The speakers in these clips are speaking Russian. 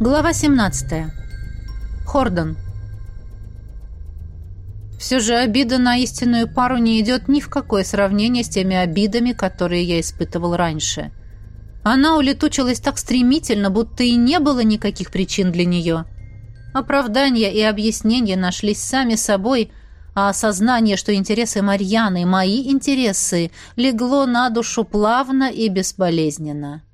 Глава 17. Хордон. Все же обида на истинную пару не идет ни в какое сравнение с теми обидами, которые я испытывал раньше. Она улетучилась так стремительно, будто и не было никаких причин для нее. Оправдания и объяснения нашлись сами собой, а осознание, что интересы Марьяны – мои интересы, легло на душу плавно и безболезненно.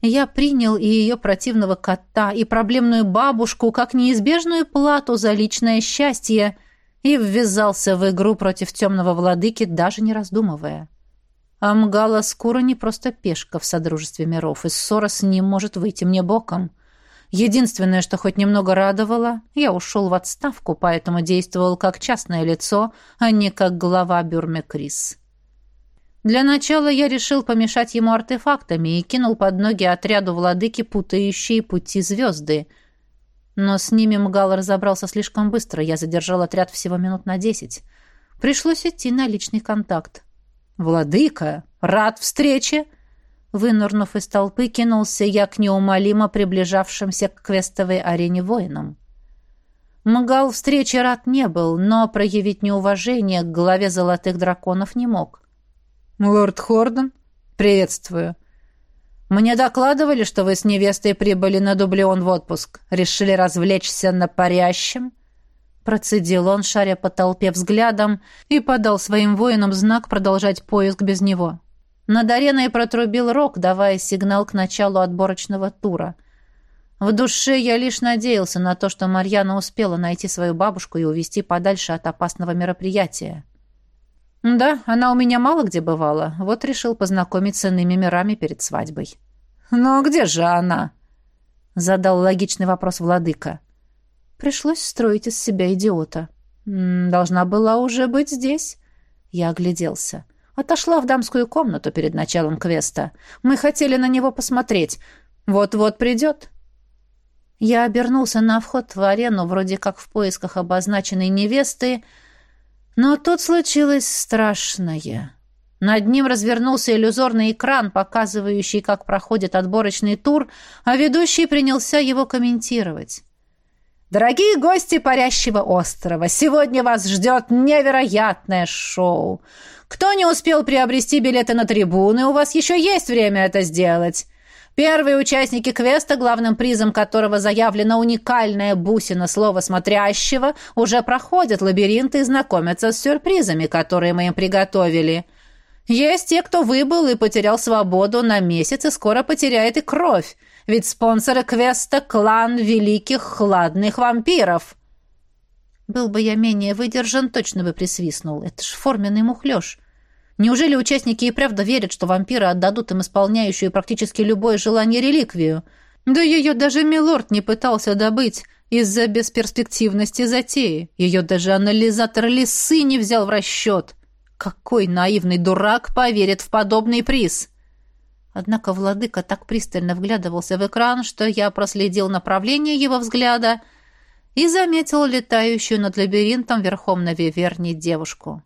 Я принял и ее противного кота, и проблемную бабушку как неизбежную плату за личное счастье и ввязался в игру против темного владыки, даже не раздумывая. Амгала Скура не просто пешка в Содружестве миров, и ссора с ним может выйти мне боком. Единственное, что хоть немного радовало, я ушел в отставку, поэтому действовал как частное лицо, а не как глава Бюрме Крис. Для начала я решил помешать ему артефактами и кинул под ноги отряду владыки путающие пути звезды. Но с ними Мгал разобрался слишком быстро, я задержал отряд всего минут на десять. Пришлось идти на личный контакт. «Владыка! Рад встрече!» Вынырнув из толпы, кинулся я к неумолимо приближавшимся к квестовой арене воинам. Мгал встречи рад не был, но проявить неуважение к главе золотых драконов не мог. «Лорд Хордон, приветствую. Мне докладывали, что вы с невестой прибыли на Дублион в отпуск. Решили развлечься на парящем?» Процедил он, шаря по толпе взглядом, и подал своим воинам знак продолжать поиск без него. Над ареной протрубил рог, давая сигнал к началу отборочного тура. В душе я лишь надеялся на то, что Марьяна успела найти свою бабушку и увести подальше от опасного мероприятия. «Да, она у меня мало где бывала. Вот решил познакомиться с иными мирами перед свадьбой». «Но где же она?» Задал логичный вопрос владыка. Пришлось строить из себя идиота. «Должна была уже быть здесь». Я огляделся. Отошла в дамскую комнату перед началом квеста. Мы хотели на него посмотреть. Вот-вот придет. Я обернулся на вход в арену, вроде как в поисках обозначенной невесты, но тут случилось страшное. Над ним развернулся иллюзорный экран, показывающий, как проходит отборочный тур, а ведущий принялся его комментировать. «Дорогие гости парящего острова, сегодня вас ждет невероятное шоу. Кто не успел приобрести билеты на трибуны, у вас еще есть время это сделать. Первые участники квеста, главным призом которого заявлена уникальная бусина слова смотрящего, уже проходят лабиринты и знакомятся с сюрпризами, которые мы им приготовили. Есть те, кто выбыл и потерял свободу на месяц и скоро потеряет и кровь, ведь спонсоры квеста — клан великих хладных вампиров. Был бы я менее выдержан, точно бы присвистнул. Это ж форменный мухлёж. Неужели участники и правда верят, что вампиры отдадут им исполняющую практически любое желание реликвию? Да ее даже Милорд не пытался добыть из-за бесперспективности затеи. Ее даже анализатор лисы не взял в расчет. Какой наивный дурак поверит в подобный приз? Однако владыка так пристально вглядывался в экран, что я проследил направление его взгляда и заметил летающую над лабиринтом верхом на виверне девушку.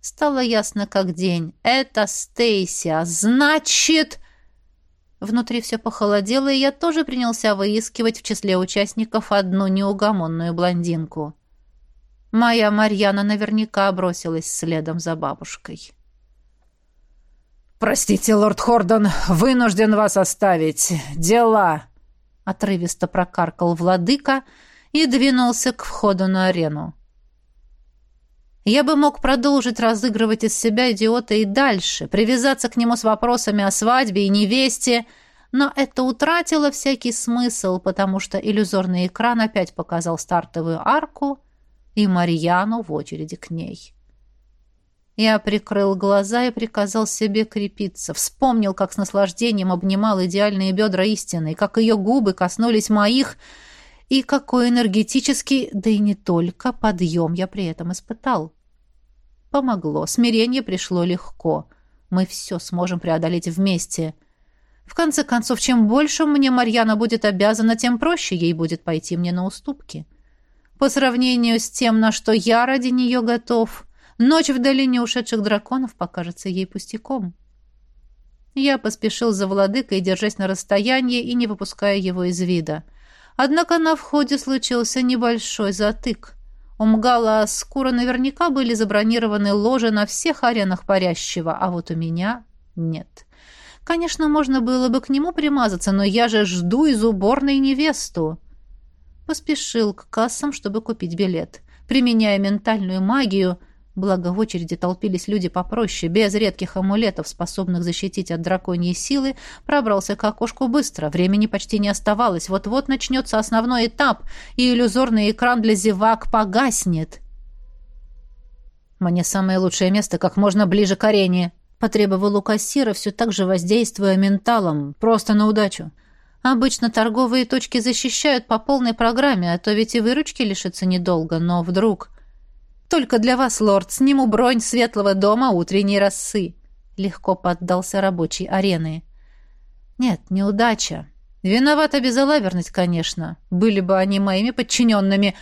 Стало ясно как день. Это Стейси, а значит... Внутри все похолодело, и я тоже принялся выискивать в числе участников одну неугомонную блондинку. Моя Марьяна наверняка бросилась следом за бабушкой. «Простите, лорд Хордон, вынужден вас оставить. Дела!» Отрывисто прокаркал владыка и двинулся к входу на арену. Я бы мог продолжить разыгрывать из себя идиота и дальше, привязаться к нему с вопросами о свадьбе и невесте, но это утратило всякий смысл, потому что иллюзорный экран опять показал стартовую арку и Марьяну в очереди к ней. Я прикрыл глаза и приказал себе крепиться. Вспомнил, как с наслаждением обнимал идеальные бедра истины, как ее губы коснулись моих, и какой энергетический, да и не только, подъем я при этом испытал. Помогло, смирение пришло легко. Мы все сможем преодолеть вместе. В конце концов, чем больше мне Марьяна будет обязана, тем проще ей будет пойти мне на уступки. По сравнению с тем, на что я ради нее готов, ночь в долине ушедших драконов покажется ей пустяком. Я поспешил за владыкой, держась на расстоянии и не выпуская его из вида. Однако на входе случился небольшой затык. У Мгала Аскура наверняка были забронированы ложи на всех аренах парящего, а вот у меня нет. Конечно, можно было бы к нему примазаться, но я же жду из уборной невесту. Поспешил к кассам, чтобы купить билет. Применяя ментальную магию, благо в очереди толпились люди попроще, без редких амулетов, способных защитить от драконьей силы, пробрался к окошку быстро. Времени почти не оставалось. Вот-вот начнется основной этап, и иллюзорный экран для зевак погаснет. «Мне самое лучшее место как можно ближе к арене», Потребовал у кассира, все так же воздействуя менталом, просто на удачу. Обычно торговые точки защищают по полной программе, а то ведь и выручки лишиться недолго, но вдруг... «Только для вас, лорд, сниму бронь светлого дома утренней росы», — легко поддался рабочий арены. «Нет, неудача. Виновата безалаверность, конечно. Были бы они моими подчиненными,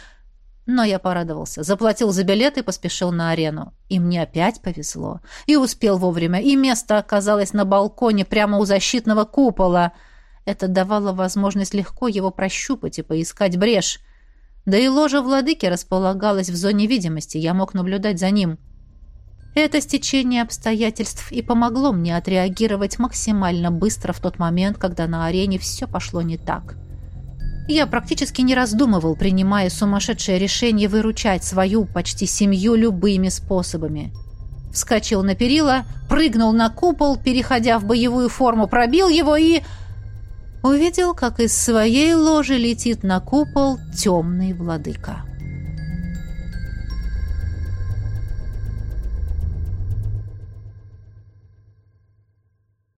но я порадовался, заплатил за билет и поспешил на арену. И мне опять повезло. И успел вовремя, и место оказалось на балконе прямо у защитного купола. Это давало возможность легко его прощупать и поискать брешь. Да и ложа владыки располагалась в зоне видимости, я мог наблюдать за ним. Это стечение обстоятельств и помогло мне отреагировать максимально быстро в тот момент, когда на арене все пошло не так. — я практически не раздумывал, принимая сумасшедшее решение выручать свою почти семью любыми способами. Вскочил на перила, прыгнул на купол, переходя в боевую форму, пробил его и... Увидел, как из своей ложи летит на купол темный владыка.